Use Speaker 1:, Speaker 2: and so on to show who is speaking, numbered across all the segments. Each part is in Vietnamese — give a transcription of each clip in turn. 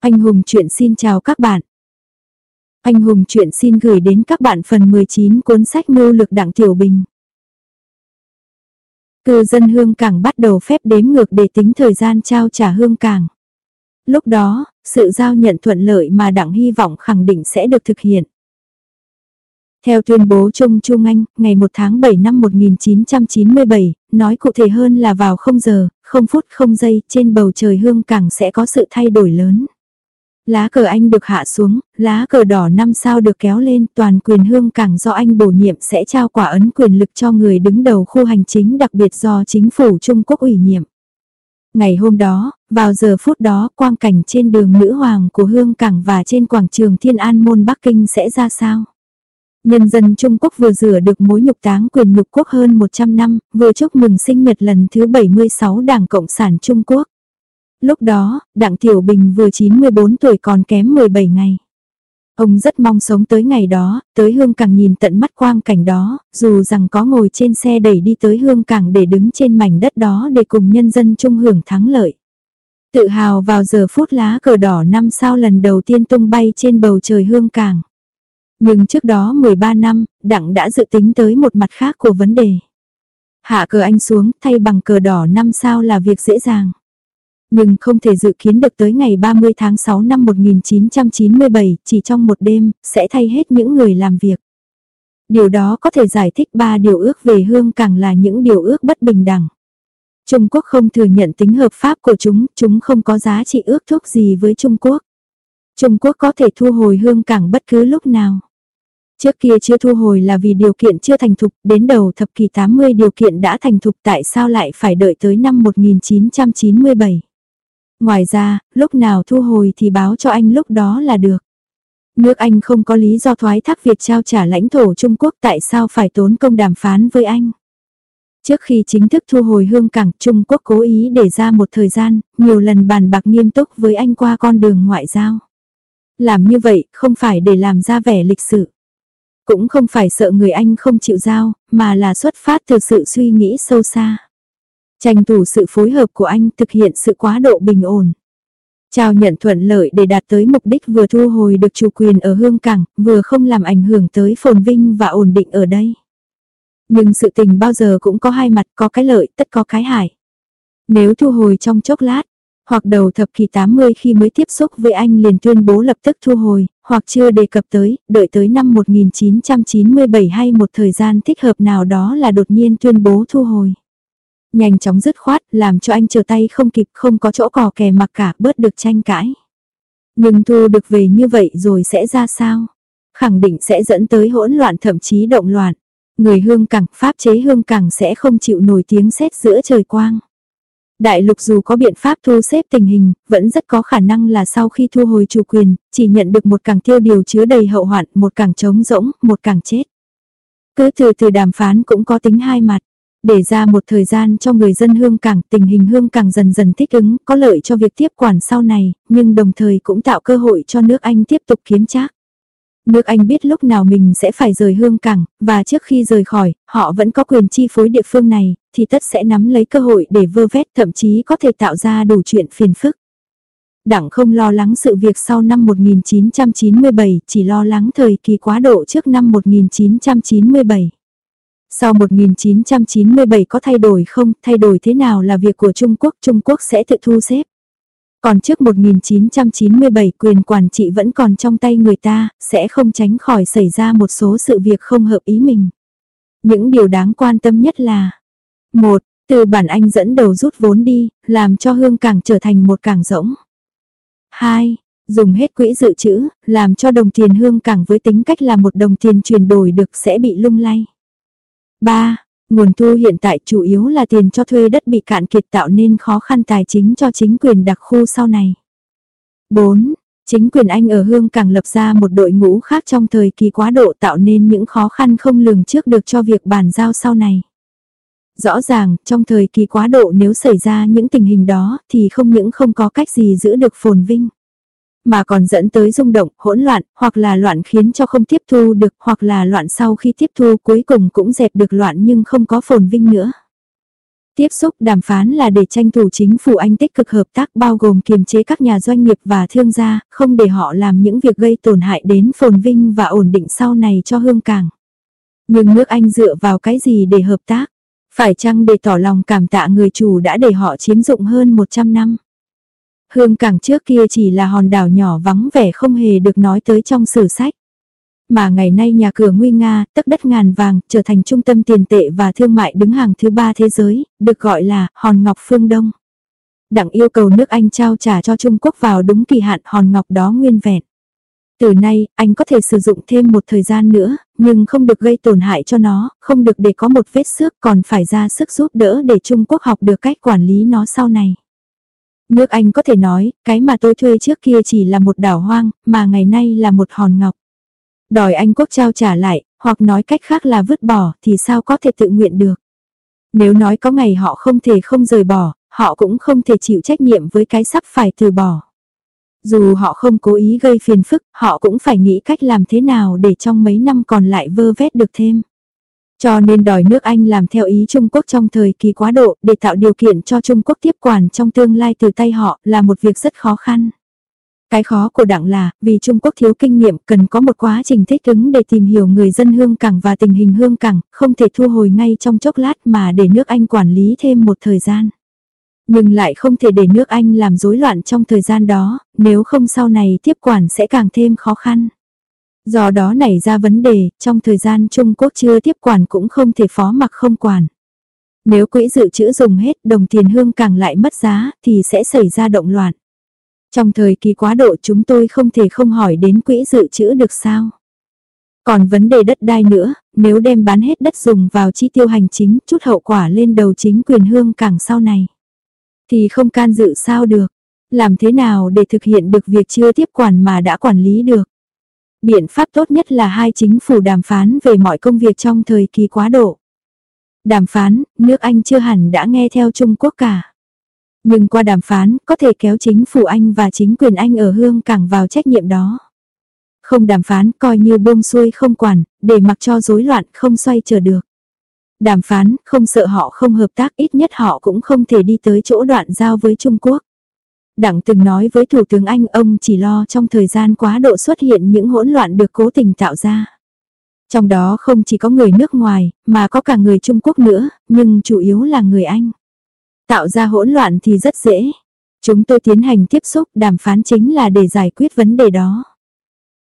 Speaker 1: Anh Hùng chuyện xin chào các bạn. Anh Hùng chuyện xin gửi đến các bạn phần 19 cuốn sách mưu lực đặng tiểu bình. Cư dân hương cảng bắt đầu phép đếm ngược để tính thời gian trao trả hương cảng. Lúc đó, sự giao nhận thuận lợi mà đặng hy vọng khẳng định sẽ được thực hiện. Theo tuyên bố chung Trung Anh, ngày 1 tháng 7 năm 1997, nói cụ thể hơn là vào 0 giờ, 0 phút 0 giây trên bầu trời hương cảng sẽ có sự thay đổi lớn. Lá cờ anh được hạ xuống, lá cờ đỏ năm sao được kéo lên, toàn quyền hương cảng do anh bổ nhiệm sẽ trao quả ấn quyền lực cho người đứng đầu khu hành chính đặc biệt do chính phủ Trung Quốc ủy nhiệm. Ngày hôm đó, vào giờ phút đó, quang cảnh trên đường nữ hoàng của hương cảng và trên quảng trường Thiên An Môn Bắc Kinh sẽ ra sao? Nhân dân Trung Quốc vừa rửa được mối nhục táng quyền nhục quốc hơn 100 năm, vừa chúc mừng sinh nhật lần thứ 76 Đảng Cộng sản Trung Quốc. Lúc đó, Đặng Tiểu Bình vừa 94 tuổi còn kém 17 ngày. Ông rất mong sống tới ngày đó, tới Hương Cảng nhìn tận mắt quang cảnh đó, dù rằng có ngồi trên xe đẩy đi tới Hương Cảng để đứng trên mảnh đất đó để cùng nhân dân chung hưởng thắng lợi. Tự hào vào giờ phút lá cờ đỏ năm sao lần đầu tiên tung bay trên bầu trời Hương Cảng. Nhưng trước đó 13 năm, Đặng đã dự tính tới một mặt khác của vấn đề. Hạ cờ anh xuống thay bằng cờ đỏ năm sao là việc dễ dàng. Nhưng không thể dự kiến được tới ngày 30 tháng 6 năm 1997, chỉ trong một đêm, sẽ thay hết những người làm việc. Điều đó có thể giải thích ba điều ước về hương càng là những điều ước bất bình đẳng. Trung Quốc không thừa nhận tính hợp pháp của chúng, chúng không có giá trị ước thúc gì với Trung Quốc. Trung Quốc có thể thu hồi hương cảng bất cứ lúc nào. Trước kia chưa thu hồi là vì điều kiện chưa thành thục, đến đầu thập kỷ 80 điều kiện đã thành thục tại sao lại phải đợi tới năm 1997. Ngoài ra, lúc nào thu hồi thì báo cho anh lúc đó là được. Nước Anh không có lý do thoái thác việc trao trả lãnh thổ Trung Quốc tại sao phải tốn công đàm phán với anh. Trước khi chính thức thu hồi hương cảng, Trung Quốc cố ý để ra một thời gian, nhiều lần bàn bạc nghiêm túc với anh qua con đường ngoại giao. Làm như vậy không phải để làm ra vẻ lịch sự. Cũng không phải sợ người Anh không chịu giao, mà là xuất phát từ sự suy nghĩ sâu xa. Tranh thủ sự phối hợp của anh thực hiện sự quá độ bình ổn. Chào nhận thuận lợi để đạt tới mục đích vừa thu hồi được chủ quyền ở hương cảng, vừa không làm ảnh hưởng tới phồn vinh và ổn định ở đây. Nhưng sự tình bao giờ cũng có hai mặt, có cái lợi, tất có cái hại. Nếu thu hồi trong chốc lát, hoặc đầu thập kỷ 80 khi mới tiếp xúc với anh liền tuyên bố lập tức thu hồi, hoặc chưa đề cập tới, đợi tới năm 1997 hay một thời gian thích hợp nào đó là đột nhiên tuyên bố thu hồi. Nhanh chóng dứt khoát, làm cho anh chờ tay không kịp không có chỗ cò kè mặc cả bớt được tranh cãi. Nhưng thu được về như vậy rồi sẽ ra sao? Khẳng định sẽ dẫn tới hỗn loạn thậm chí động loạn. Người hương cẳng, pháp chế hương cẳng sẽ không chịu nổi tiếng xét giữa trời quang. Đại lục dù có biện pháp thu xếp tình hình, vẫn rất có khả năng là sau khi thu hồi chủ quyền, chỉ nhận được một càng tiêu điều chứa đầy hậu hoạn, một càng trống rỗng, một càng chết. Cứ từ từ đàm phán cũng có tính hai mặt. Để ra một thời gian cho người dân hương cảng, tình hình hương cảng dần dần thích ứng, có lợi cho việc tiếp quản sau này, nhưng đồng thời cũng tạo cơ hội cho nước Anh tiếp tục kiếm trác. Nước Anh biết lúc nào mình sẽ phải rời hương cảng, và trước khi rời khỏi, họ vẫn có quyền chi phối địa phương này, thì tất sẽ nắm lấy cơ hội để vơ vét thậm chí có thể tạo ra đủ chuyện phiền phức. Đảng không lo lắng sự việc sau năm 1997, chỉ lo lắng thời kỳ quá độ trước năm 1997. Sau 1997 có thay đổi không, thay đổi thế nào là việc của Trung Quốc, Trung Quốc sẽ tự thu xếp. Còn trước 1997 quyền quản trị vẫn còn trong tay người ta, sẽ không tránh khỏi xảy ra một số sự việc không hợp ý mình. Những điều đáng quan tâm nhất là một Từ bản Anh dẫn đầu rút vốn đi, làm cho hương càng trở thành một càng rỗng. 2. Dùng hết quỹ dự trữ, làm cho đồng tiền hương càng với tính cách là một đồng tiền chuyển đổi được sẽ bị lung lay. 3. Nguồn thu hiện tại chủ yếu là tiền cho thuê đất bị cạn kiệt tạo nên khó khăn tài chính cho chính quyền đặc khu sau này. 4. Chính quyền Anh ở Hương càng lập ra một đội ngũ khác trong thời kỳ quá độ tạo nên những khó khăn không lường trước được cho việc bàn giao sau này. Rõ ràng, trong thời kỳ quá độ nếu xảy ra những tình hình đó thì không những không có cách gì giữ được phồn vinh mà còn dẫn tới rung động, hỗn loạn, hoặc là loạn khiến cho không tiếp thu được, hoặc là loạn sau khi tiếp thu cuối cùng cũng dẹp được loạn nhưng không có phồn vinh nữa. Tiếp xúc đàm phán là để tranh thủ chính phủ Anh tích cực hợp tác bao gồm kiềm chế các nhà doanh nghiệp và thương gia, không để họ làm những việc gây tổn hại đến phồn vinh và ổn định sau này cho hương cảng. Nhưng nước Anh dựa vào cái gì để hợp tác? Phải chăng để tỏ lòng cảm tạ người chủ đã để họ chiếm dụng hơn 100 năm? Hương cảng trước kia chỉ là hòn đảo nhỏ vắng vẻ không hề được nói tới trong sử sách mà ngày nay nhà cửa nguy nga, tất đất ngàn vàng, trở thành trung tâm tiền tệ và thương mại đứng hàng thứ ba thế giới, được gọi là hòn ngọc phương Đông. đặng yêu cầu nước Anh trao trả cho Trung Quốc vào đúng kỳ hạn hòn ngọc đó nguyên vẹn. Từ nay, anh có thể sử dụng thêm một thời gian nữa, nhưng không được gây tổn hại cho nó, không được để có một vết xước còn phải ra sức giúp đỡ để Trung Quốc học được cách quản lý nó sau này. Nước Anh có thể nói, cái mà tôi thuê trước kia chỉ là một đảo hoang, mà ngày nay là một hòn ngọc. Đòi Anh quốc trao trả lại, hoặc nói cách khác là vứt bỏ thì sao có thể tự nguyện được. Nếu nói có ngày họ không thể không rời bỏ, họ cũng không thể chịu trách nhiệm với cái sắp phải từ bỏ. Dù họ không cố ý gây phiền phức, họ cũng phải nghĩ cách làm thế nào để trong mấy năm còn lại vơ vét được thêm. Cho nên đòi nước Anh làm theo ý Trung Quốc trong thời kỳ quá độ để tạo điều kiện cho Trung Quốc tiếp quản trong tương lai từ tay họ là một việc rất khó khăn. Cái khó của đảng là, vì Trung Quốc thiếu kinh nghiệm cần có một quá trình thích ứng để tìm hiểu người dân hương cảng và tình hình hương cảng, không thể thu hồi ngay trong chốc lát mà để nước Anh quản lý thêm một thời gian. Nhưng lại không thể để nước Anh làm rối loạn trong thời gian đó, nếu không sau này tiếp quản sẽ càng thêm khó khăn. Do đó nảy ra vấn đề, trong thời gian Trung Quốc chưa tiếp quản cũng không thể phó mặc không quản. Nếu quỹ dự trữ dùng hết đồng tiền hương càng lại mất giá thì sẽ xảy ra động loạn. Trong thời kỳ quá độ chúng tôi không thể không hỏi đến quỹ dự trữ được sao. Còn vấn đề đất đai nữa, nếu đem bán hết đất dùng vào chi tiêu hành chính chút hậu quả lên đầu chính quyền hương càng sau này. Thì không can dự sao được. Làm thế nào để thực hiện được việc chưa tiếp quản mà đã quản lý được. Biện pháp tốt nhất là hai chính phủ đàm phán về mọi công việc trong thời kỳ quá độ. Đàm phán, nước Anh chưa hẳn đã nghe theo Trung Quốc cả. Nhưng qua đàm phán, có thể kéo chính phủ Anh và chính quyền Anh ở Hương Cảng vào trách nhiệm đó. Không đàm phán, coi như buông xuôi không quản, để mặc cho rối loạn không xoay trở được. Đàm phán, không sợ họ không hợp tác, ít nhất họ cũng không thể đi tới chỗ đoạn giao với Trung Quốc. Đặng từng nói với Thủ tướng Anh ông chỉ lo trong thời gian quá độ xuất hiện những hỗn loạn được cố tình tạo ra. Trong đó không chỉ có người nước ngoài, mà có cả người Trung Quốc nữa, nhưng chủ yếu là người Anh. Tạo ra hỗn loạn thì rất dễ. Chúng tôi tiến hành tiếp xúc đàm phán chính là để giải quyết vấn đề đó.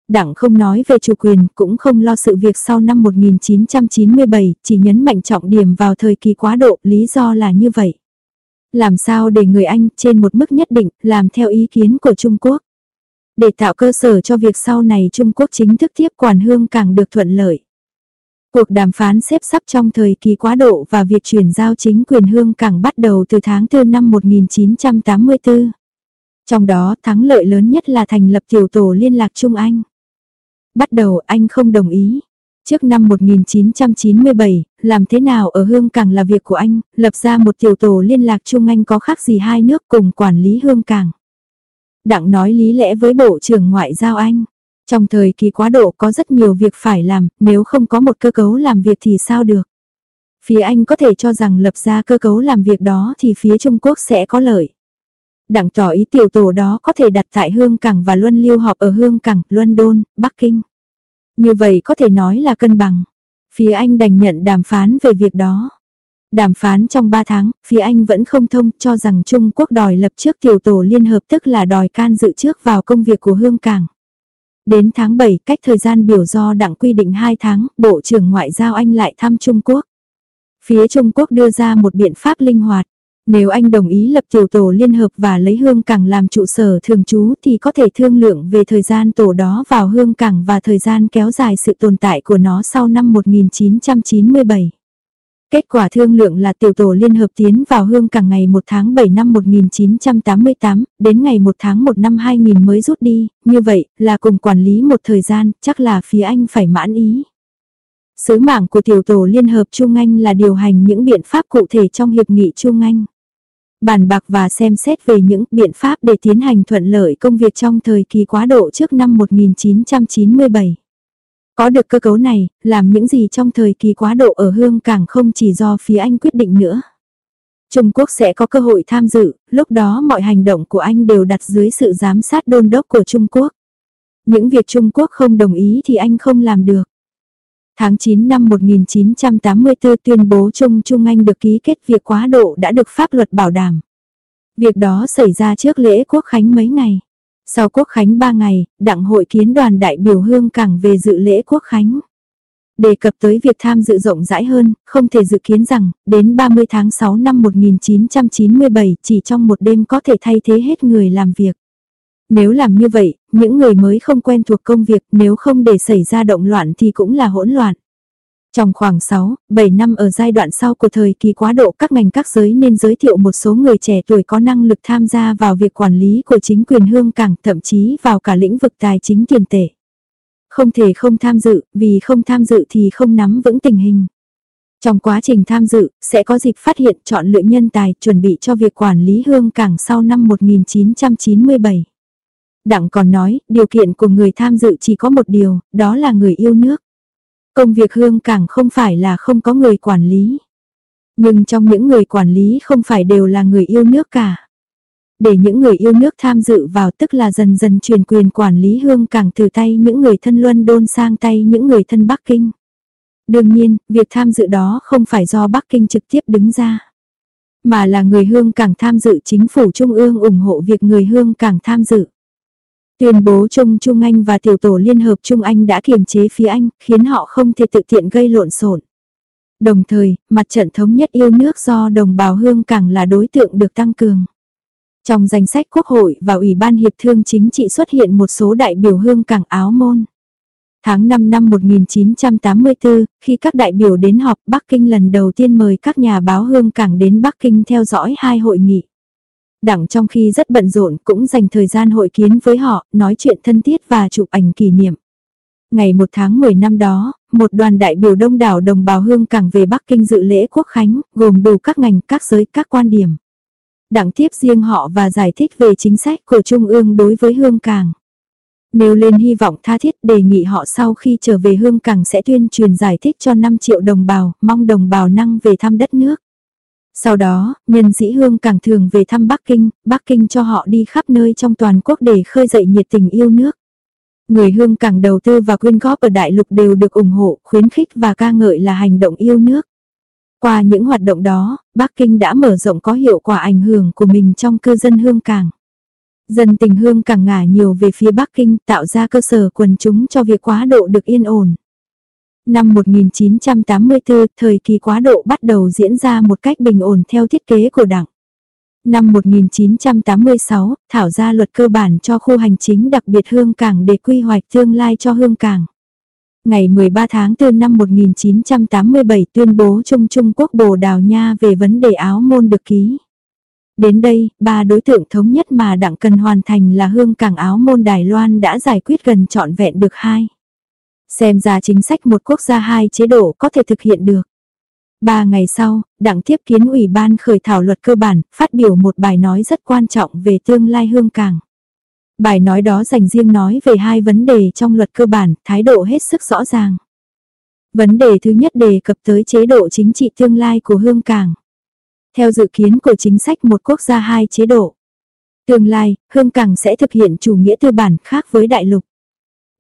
Speaker 1: Đảng không nói về chủ quyền, cũng không lo sự việc sau năm 1997, chỉ nhấn mạnh trọng điểm vào thời kỳ quá độ, lý do là như vậy. Làm sao để người Anh trên một mức nhất định, làm theo ý kiến của Trung Quốc. Để tạo cơ sở cho việc sau này Trung Quốc chính thức tiếp quản hương càng được thuận lợi. Cuộc đàm phán xếp sắp trong thời kỳ quá độ và việc chuyển giao chính quyền hương càng bắt đầu từ tháng 4 năm 1984. Trong đó, thắng lợi lớn nhất là thành lập tiểu tổ liên lạc Trung Anh. Bắt đầu, anh không đồng ý. Trước năm 1997, làm thế nào ở Hương Cảng là việc của anh, lập ra một tiểu tổ liên lạc chung Anh có khác gì hai nước cùng quản lý Hương Cảng. Đặng nói lý lẽ với Bộ trưởng Ngoại giao Anh. Trong thời kỳ quá độ có rất nhiều việc phải làm, nếu không có một cơ cấu làm việc thì sao được. Phía Anh có thể cho rằng lập ra cơ cấu làm việc đó thì phía Trung Quốc sẽ có lợi. đặng tỏ ý tiểu tổ đó có thể đặt tại Hương Cảng và Luân Lưu họp ở Hương Cảng, London, Bắc Kinh. Như vậy có thể nói là cân bằng. Phía Anh đành nhận đàm phán về việc đó. Đàm phán trong 3 tháng, phía Anh vẫn không thông cho rằng Trung Quốc đòi lập trước tiểu tổ liên hợp tức là đòi can dự trước vào công việc của Hương Cảng. Đến tháng 7, cách thời gian biểu do đặng quy định 2 tháng, Bộ trưởng Ngoại giao Anh lại thăm Trung Quốc. Phía Trung Quốc đưa ra một biện pháp linh hoạt. Nếu anh đồng ý lập tiểu tổ liên hợp và lấy hương cảng làm trụ sở thường trú thì có thể thương lượng về thời gian tổ đó vào hương cảng và thời gian kéo dài sự tồn tại của nó sau năm 1997. Kết quả thương lượng là tiểu tổ liên hợp tiến vào hương cảng ngày 1 tháng 7 năm 1988, đến ngày 1 tháng 1 năm 2000 mới rút đi, như vậy là cùng quản lý một thời gian, chắc là phía Anh phải mãn ý. Sứ mạng của tiểu tổ liên hợp Trung Anh là điều hành những biện pháp cụ thể trong hiệp nghị Trung Anh. Bàn bạc và xem xét về những biện pháp để tiến hành thuận lợi công việc trong thời kỳ quá độ trước năm 1997. Có được cơ cấu này, làm những gì trong thời kỳ quá độ ở hương Cảng không chỉ do phía Anh quyết định nữa. Trung Quốc sẽ có cơ hội tham dự, lúc đó mọi hành động của anh đều đặt dưới sự giám sát đôn đốc của Trung Quốc. Những việc Trung Quốc không đồng ý thì anh không làm được. Tháng 9 năm 1984 tuyên bố Trung Trung Anh được ký kết việc quá độ đã được pháp luật bảo đảm. Việc đó xảy ra trước lễ quốc khánh mấy ngày. Sau quốc khánh 3 ngày, đặng hội kiến đoàn đại biểu hương cảng về dự lễ quốc khánh. Đề cập tới việc tham dự rộng rãi hơn, không thể dự kiến rằng, đến 30 tháng 6 năm 1997 chỉ trong một đêm có thể thay thế hết người làm việc. Nếu làm như vậy, những người mới không quen thuộc công việc nếu không để xảy ra động loạn thì cũng là hỗn loạn. Trong khoảng 6, 7 năm ở giai đoạn sau của thời kỳ quá độ các ngành các giới nên giới thiệu một số người trẻ tuổi có năng lực tham gia vào việc quản lý của chính quyền hương cảng thậm chí vào cả lĩnh vực tài chính tiền tệ. Không thể không tham dự, vì không tham dự thì không nắm vững tình hình. Trong quá trình tham dự, sẽ có dịp phát hiện chọn lựa nhân tài chuẩn bị cho việc quản lý hương cảng sau năm 1997. Đặng còn nói, điều kiện của người tham dự chỉ có một điều, đó là người yêu nước. Công việc hương cảng không phải là không có người quản lý. Nhưng trong những người quản lý không phải đều là người yêu nước cả. Để những người yêu nước tham dự vào tức là dần dần truyền quyền quản lý hương cảng từ tay những người thân Luân Đôn sang tay những người thân Bắc Kinh. Đương nhiên, việc tham dự đó không phải do Bắc Kinh trực tiếp đứng ra. Mà là người hương cảng tham dự chính phủ Trung ương ủng hộ việc người hương cảng tham dự. Tuyên bố chung Trung Anh và tiểu tổ Liên hợp Trung Anh đã kiềm chế phía Anh, khiến họ không thể tự tiện gây lộn xộn. Đồng thời, mặt trận thống nhất yêu nước do đồng bào hương cảng là đối tượng được tăng cường. Trong danh sách Quốc hội và Ủy ban Hiệp thương Chính trị xuất hiện một số đại biểu hương cảng áo môn. Tháng 5 năm 1984, khi các đại biểu đến họp Bắc Kinh lần đầu tiên mời các nhà báo hương cảng đến Bắc Kinh theo dõi hai hội nghị đặng trong khi rất bận rộn cũng dành thời gian hội kiến với họ, nói chuyện thân thiết và chụp ảnh kỷ niệm. Ngày 1 tháng 10 năm đó, một đoàn đại biểu đông đảo đồng bào hương cảng về Bắc Kinh dự lễ quốc khánh, gồm đủ các ngành, các giới, các quan điểm. đặng tiếp riêng họ và giải thích về chính sách của Trung ương đối với hương cảng. Nêu lên hy vọng tha thiết đề nghị họ sau khi trở về hương cảng sẽ tuyên truyền giải thích cho 5 triệu đồng bào, mong đồng bào năng về thăm đất nước. Sau đó, nhân sĩ hương càng thường về thăm Bắc Kinh, Bắc Kinh cho họ đi khắp nơi trong toàn quốc để khơi dậy nhiệt tình yêu nước. Người hương càng đầu tư và quyên góp ở đại lục đều được ủng hộ, khuyến khích và ca ngợi là hành động yêu nước. Qua những hoạt động đó, Bắc Kinh đã mở rộng có hiệu quả ảnh hưởng của mình trong cư dân hương càng. Dân tình hương càng ngả nhiều về phía Bắc Kinh tạo ra cơ sở quần chúng cho việc quá độ được yên ổn. Năm 1984, thời kỳ quá độ bắt đầu diễn ra một cách bình ổn theo thiết kế của đảng. Năm 1986, thảo ra luật cơ bản cho khu hành chính đặc biệt Hương Cảng để quy hoạch tương lai cho Hương Cảng. Ngày 13 tháng 4 năm 1987 tuyên bố Trung Trung Quốc Bồ Đào Nha về vấn đề áo môn được ký. Đến đây, ba đối tượng thống nhất mà đảng cần hoàn thành là Hương Cảng áo môn Đài Loan đã giải quyết gần trọn vẹn được hai. Xem ra chính sách một quốc gia hai chế độ có thể thực hiện được. Ba ngày sau, đảng tiếp kiến ủy ban khởi thảo luật cơ bản, phát biểu một bài nói rất quan trọng về tương lai hương cảng. Bài nói đó dành riêng nói về hai vấn đề trong luật cơ bản, thái độ hết sức rõ ràng. Vấn đề thứ nhất đề cập tới chế độ chính trị tương lai của hương cảng. Theo dự kiến của chính sách một quốc gia hai chế độ. Tương lai, hương cảng sẽ thực hiện chủ nghĩa tư bản khác với đại lục.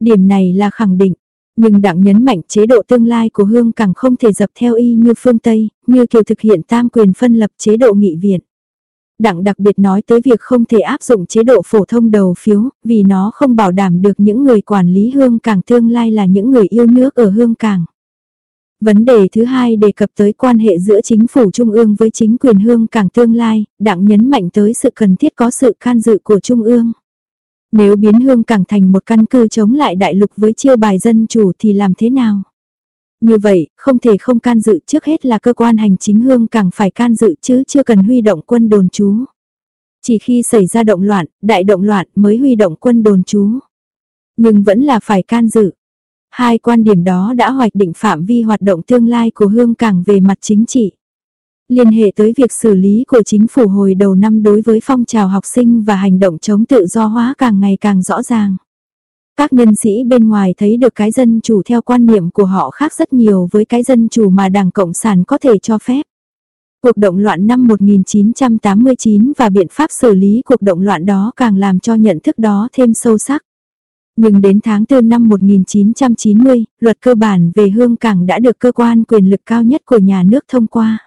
Speaker 1: Điểm này là khẳng định, nhưng đặng nhấn mạnh chế độ tương lai của Hương càng không thể dập theo y như phương Tây, như kiểu thực hiện tam quyền phân lập chế độ nghị viện. đặng đặc biệt nói tới việc không thể áp dụng chế độ phổ thông đầu phiếu, vì nó không bảo đảm được những người quản lý Hương càng tương lai là những người yêu nước ở Hương càng. Vấn đề thứ hai đề cập tới quan hệ giữa chính phủ Trung ương với chính quyền Hương càng tương lai, đặng nhấn mạnh tới sự cần thiết có sự can dự của Trung ương. Nếu biến hương cảng thành một căn cứ chống lại đại lục với chiêu bài dân chủ thì làm thế nào? Như vậy, không thể không can dự trước hết là cơ quan hành chính hương càng phải can dự chứ chưa cần huy động quân đồn trú. Chỉ khi xảy ra động loạn, đại động loạn mới huy động quân đồn trú. Nhưng vẫn là phải can dự. Hai quan điểm đó đã hoạch định phạm vi hoạt động tương lai của hương càng về mặt chính trị. Liên hệ tới việc xử lý của chính phủ hồi đầu năm đối với phong trào học sinh và hành động chống tự do hóa càng ngày càng rõ ràng. Các nhân sĩ bên ngoài thấy được cái dân chủ theo quan niệm của họ khác rất nhiều với cái dân chủ mà Đảng Cộng sản có thể cho phép. Cuộc động loạn năm 1989 và biện pháp xử lý cuộc động loạn đó càng làm cho nhận thức đó thêm sâu sắc. Nhưng đến tháng 4 năm 1990, luật cơ bản về hương cảng đã được cơ quan quyền lực cao nhất của nhà nước thông qua.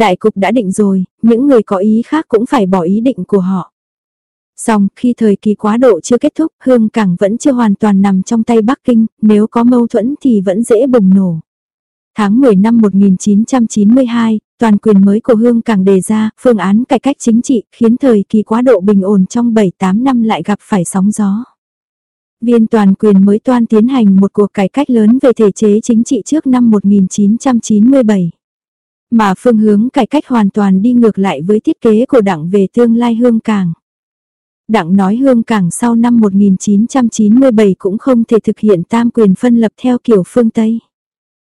Speaker 1: Đại cục đã định rồi, những người có ý khác cũng phải bỏ ý định của họ. Xong, khi thời kỳ quá độ chưa kết thúc, hương cảng vẫn chưa hoàn toàn nằm trong tay Bắc Kinh, nếu có mâu thuẫn thì vẫn dễ bùng nổ. Tháng 10 năm 1992, toàn quyền mới của Hương Cảng đề ra phương án cải cách chính trị khiến thời kỳ quá độ bình ổn trong 7-8 năm lại gặp phải sóng gió. Viên toàn quyền mới toan tiến hành một cuộc cải cách lớn về thể chế chính trị trước năm 1997. Mà phương hướng cải cách hoàn toàn đi ngược lại với thiết kế của đảng về tương lai Hương Cảng. Đặng nói Hương Cảng sau năm 1997 cũng không thể thực hiện tam quyền phân lập theo kiểu phương Tây.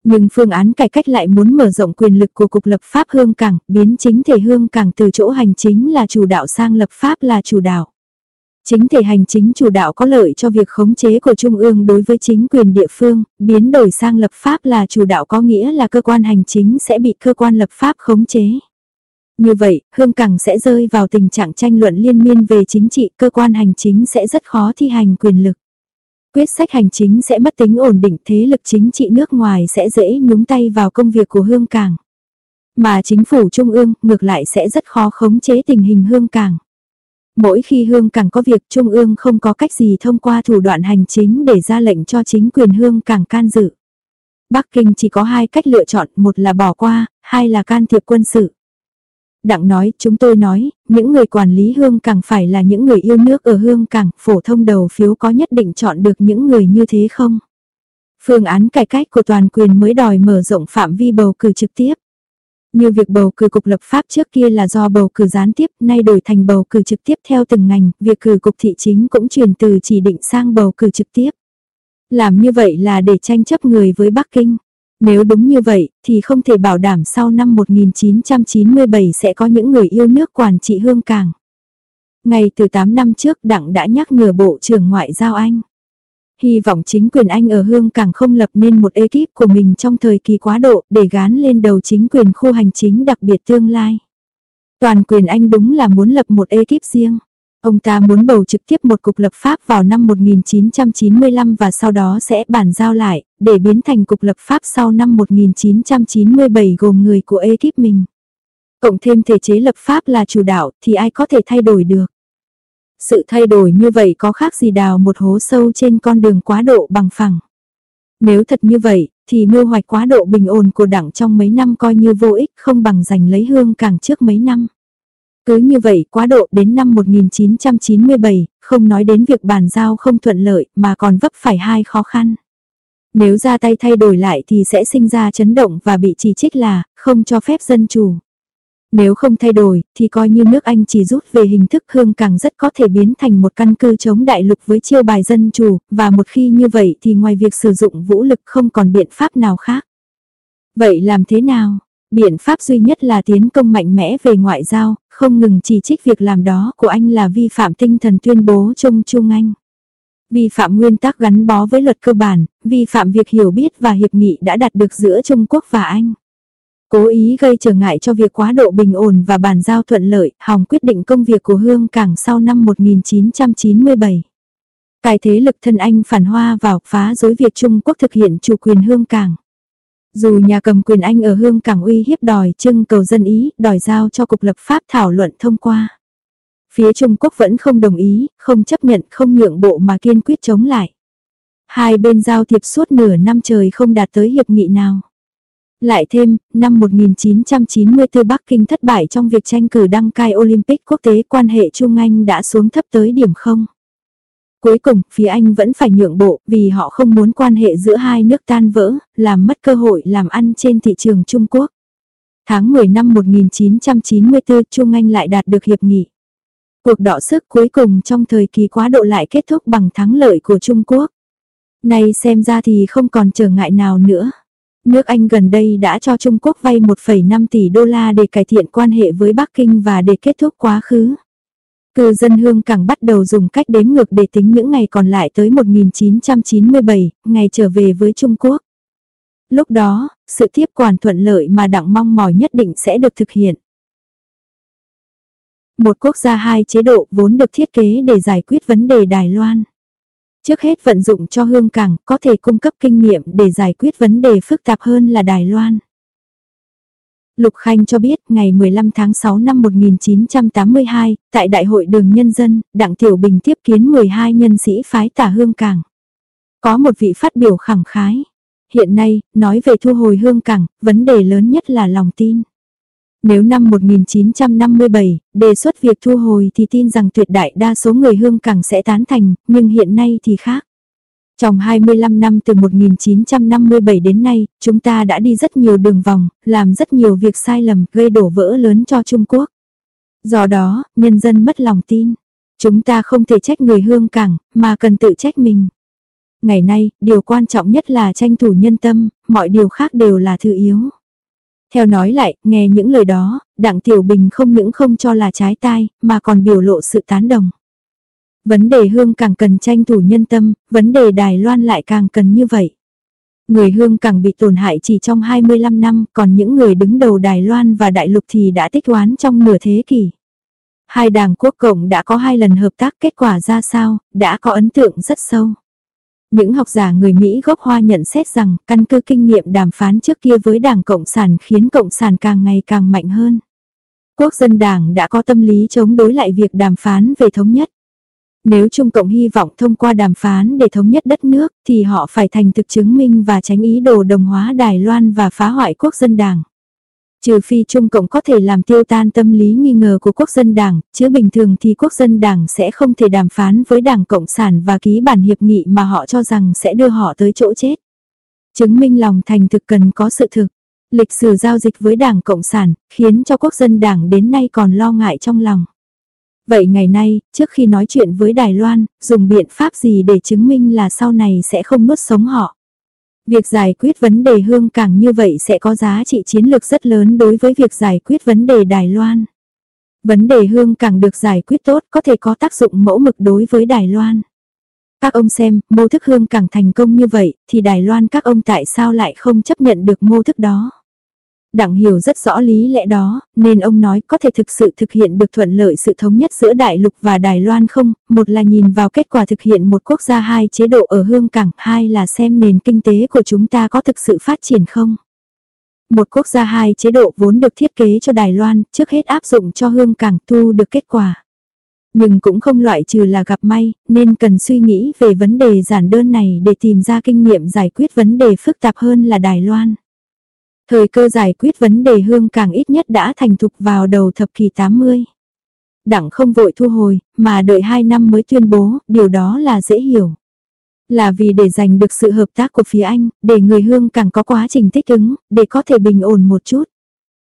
Speaker 1: Nhưng phương án cải cách lại muốn mở rộng quyền lực của Cục Lập pháp Hương Cảng, biến chính thể Hương Cảng từ chỗ hành chính là chủ đạo sang lập pháp là chủ đạo. Chính thể hành chính chủ đạo có lợi cho việc khống chế của Trung ương đối với chính quyền địa phương, biến đổi sang lập pháp là chủ đạo có nghĩa là cơ quan hành chính sẽ bị cơ quan lập pháp khống chế. Như vậy, Hương Cảng sẽ rơi vào tình trạng tranh luận liên miên về chính trị, cơ quan hành chính sẽ rất khó thi hành quyền lực. Quyết sách hành chính sẽ mất tính ổn định thế lực chính trị nước ngoài sẽ dễ nhúng tay vào công việc của Hương Cảng. Mà chính phủ Trung ương ngược lại sẽ rất khó khống chế tình hình Hương Cảng. Mỗi khi Hương càng có việc Trung ương không có cách gì thông qua thủ đoạn hành chính để ra lệnh cho chính quyền Hương càng can dự. Bắc Kinh chỉ có hai cách lựa chọn, một là bỏ qua, hai là can thiệp quân sự. Đặng nói, chúng tôi nói, những người quản lý hương càng phải là những người yêu nước ở hương càng, phổ thông đầu phiếu có nhất định chọn được những người như thế không? Phương án cải cách của toàn quyền mới đòi mở rộng phạm vi bầu cử trực tiếp. Như việc bầu cử cục lập pháp trước kia là do bầu cử gián tiếp, nay đổi thành bầu cử trực tiếp theo từng ngành, việc cử cục thị chính cũng chuyển từ chỉ định sang bầu cử trực tiếp. Làm như vậy là để tranh chấp người với Bắc Kinh. Nếu đúng như vậy, thì không thể bảo đảm sau năm 1997 sẽ có những người yêu nước quản trị hương cảng. Ngày từ 8 năm trước Đặng đã nhắc nhở Bộ trưởng Ngoại giao Anh. Hy vọng chính quyền Anh ở Hương Cảng không lập nên một ekip của mình trong thời kỳ quá độ để gán lên đầu chính quyền khu hành chính đặc biệt tương lai. Toàn quyền Anh đúng là muốn lập một ekip riêng. Ông ta muốn bầu trực tiếp một cục lập pháp vào năm 1995 và sau đó sẽ bản giao lại, để biến thành cục lập pháp sau năm 1997 gồm người của ekip mình. Cộng thêm thể chế lập pháp là chủ đạo thì ai có thể thay đổi được. Sự thay đổi như vậy có khác gì đào một hố sâu trên con đường quá độ bằng phẳng. Nếu thật như vậy, thì mưu hoạch quá độ bình ổn của đảng trong mấy năm coi như vô ích không bằng giành lấy hương càng trước mấy năm. Cứ như vậy quá độ đến năm 1997, không nói đến việc bàn giao không thuận lợi mà còn vấp phải hai khó khăn. Nếu ra tay thay đổi lại thì sẽ sinh ra chấn động và bị chỉ trích là không cho phép dân chủ. Nếu không thay đổi, thì coi như nước Anh chỉ rút về hình thức hương càng rất có thể biến thành một căn cứ chống đại lục với chiêu bài dân chủ, và một khi như vậy thì ngoài việc sử dụng vũ lực không còn biện pháp nào khác. Vậy làm thế nào? Biện pháp duy nhất là tiến công mạnh mẽ về ngoại giao, không ngừng chỉ trích việc làm đó của anh là vi phạm tinh thần tuyên bố chung Trung Anh. Vi phạm nguyên tắc gắn bó với luật cơ bản, vi phạm việc hiểu biết và hiệp nghị đã đạt được giữa Trung Quốc và Anh. Cố ý gây trở ngại cho việc quá độ bình ổn và bàn giao thuận lợi, hòng quyết định công việc của Hương Cảng sau năm 1997. Cải thế lực thân Anh phản hoa vào phá dối việc Trung Quốc thực hiện chủ quyền Hương Cảng. Dù nhà cầm quyền Anh ở Hương Cảng uy hiếp đòi trưng cầu dân Ý, đòi giao cho Cục Lập pháp thảo luận thông qua. Phía Trung Quốc vẫn không đồng ý, không chấp nhận, không nhượng bộ mà kiên quyết chống lại. Hai bên giao thiệp suốt nửa năm trời không đạt tới hiệp nghị nào. Lại thêm, năm 1994 Bắc Kinh thất bại trong việc tranh cử đăng cai Olympic quốc tế quan hệ Trung Anh đã xuống thấp tới điểm không. Cuối cùng, phía Anh vẫn phải nhượng bộ vì họ không muốn quan hệ giữa hai nước tan vỡ, làm mất cơ hội làm ăn trên thị trường Trung Quốc. Tháng 10 năm 1994 Trung Anh lại đạt được hiệp nghị. Cuộc đọ sức cuối cùng trong thời kỳ quá độ lại kết thúc bằng thắng lợi của Trung Quốc. Này xem ra thì không còn trở ngại nào nữa. Nước Anh gần đây đã cho Trung Quốc vay 1,5 tỷ đô la để cải thiện quan hệ với Bắc Kinh và để kết thúc quá khứ. Cư dân hương càng bắt đầu dùng cách đếm ngược để tính những ngày còn lại tới 1997, ngày trở về với Trung Quốc. Lúc đó, sự tiếp quản thuận lợi mà đặng mong mỏi nhất định sẽ được thực hiện. Một quốc gia hai chế độ vốn được thiết kế để giải quyết vấn đề Đài Loan. Trước hết vận dụng cho hương cảng có thể cung cấp kinh nghiệm để giải quyết vấn đề phức tạp hơn là Đài Loan. Lục Khanh cho biết ngày 15 tháng 6 năm 1982, tại Đại hội đường Nhân dân, Đặng Tiểu Bình tiếp kiến 12 nhân sĩ phái tả hương cảng. Có một vị phát biểu khẳng khái. Hiện nay, nói về thu hồi hương cảng, vấn đề lớn nhất là lòng tin. Nếu năm 1957, đề xuất việc thu hồi thì tin rằng tuyệt đại đa số người hương cảng sẽ tán thành, nhưng hiện nay thì khác. Trong 25 năm từ 1957 đến nay, chúng ta đã đi rất nhiều đường vòng, làm rất nhiều việc sai lầm, gây đổ vỡ lớn cho Trung Quốc. Do đó, nhân dân mất lòng tin. Chúng ta không thể trách người hương cảng, mà cần tự trách mình. Ngày nay, điều quan trọng nhất là tranh thủ nhân tâm, mọi điều khác đều là thứ yếu. Theo nói lại, nghe những lời đó, Đặng Tiểu Bình không những không cho là trái tai, mà còn biểu lộ sự tán đồng. Vấn đề hương càng cần tranh thủ nhân tâm, vấn đề Đài Loan lại càng cần như vậy. Người hương càng bị tổn hại chỉ trong 25 năm, còn những người đứng đầu Đài Loan và Đại Lục thì đã tích oán trong nửa thế kỷ. Hai đảng quốc cộng đã có hai lần hợp tác kết quả ra sao, đã có ấn tượng rất sâu. Những học giả người Mỹ gốc Hoa nhận xét rằng căn cứ kinh nghiệm đàm phán trước kia với Đảng Cộng sản khiến Cộng sản càng ngày càng mạnh hơn. Quốc dân Đảng đã có tâm lý chống đối lại việc đàm phán về thống nhất. Nếu Trung Cộng hy vọng thông qua đàm phán để thống nhất đất nước thì họ phải thành thực chứng minh và tránh ý đồ đồng hóa Đài Loan và phá hoại quốc dân đảng. Trừ phi Trung Cộng có thể làm tiêu tan tâm lý nghi ngờ của quốc dân đảng, chứ bình thường thì quốc dân đảng sẽ không thể đàm phán với đảng Cộng sản và ký bản hiệp nghị mà họ cho rằng sẽ đưa họ tới chỗ chết. Chứng minh lòng thành thực cần có sự thực. Lịch sử giao dịch với đảng Cộng sản khiến cho quốc dân đảng đến nay còn lo ngại trong lòng. Vậy ngày nay, trước khi nói chuyện với Đài Loan, dùng biện pháp gì để chứng minh là sau này sẽ không nuốt sống họ? Việc giải quyết vấn đề hương cảng như vậy sẽ có giá trị chiến lược rất lớn đối với việc giải quyết vấn đề Đài Loan. Vấn đề hương cảng được giải quyết tốt có thể có tác dụng mẫu mực đối với Đài Loan. Các ông xem, mô thức hương cảng thành công như vậy, thì Đài Loan các ông tại sao lại không chấp nhận được mô thức đó? Đặng hiểu rất rõ lý lẽ đó, nên ông nói có thể thực sự thực hiện được thuận lợi sự thống nhất giữa Đại Lục và Đài Loan không, một là nhìn vào kết quả thực hiện một quốc gia hai chế độ ở hương cảng, hai là xem nền kinh tế của chúng ta có thực sự phát triển không. Một quốc gia hai chế độ vốn được thiết kế cho Đài Loan, trước hết áp dụng cho hương cảng thu được kết quả. Nhưng cũng không loại trừ là gặp may, nên cần suy nghĩ về vấn đề giản đơn này để tìm ra kinh nghiệm giải quyết vấn đề phức tạp hơn là Đài Loan. Thời cơ giải quyết vấn đề hương càng ít nhất đã thành thục vào đầu thập kỷ 80. Đảng không vội thu hồi, mà đợi 2 năm mới tuyên bố, điều đó là dễ hiểu. Là vì để giành được sự hợp tác của phía Anh, để người hương càng có quá trình thích ứng, để có thể bình ổn một chút.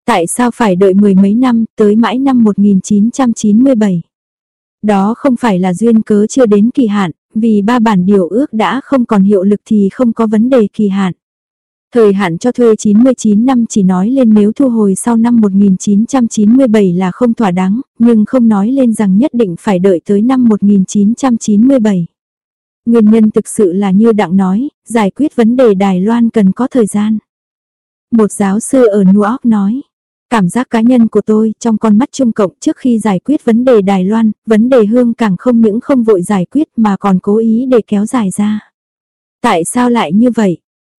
Speaker 1: Tại sao phải đợi mười mấy năm, tới mãi năm 1997? Đó không phải là duyên cớ chưa đến kỳ hạn, vì ba bản điều ước đã không còn hiệu lực thì không có vấn đề kỳ hạn. Thời hạn cho thuê 99 năm chỉ nói lên nếu thu hồi sau năm 1997 là không thỏa đáng, nhưng không nói lên rằng nhất định phải đợi tới năm 1997. Nguyên nhân thực sự là như Đặng nói, giải quyết vấn đề Đài Loan cần có thời gian. Một giáo sư ở New York nói, cảm giác cá nhân của tôi trong con mắt Trung Cộng trước khi giải quyết vấn đề Đài Loan, vấn đề hương càng không những không vội giải quyết mà còn cố ý để kéo dài ra. Tại sao lại như vậy?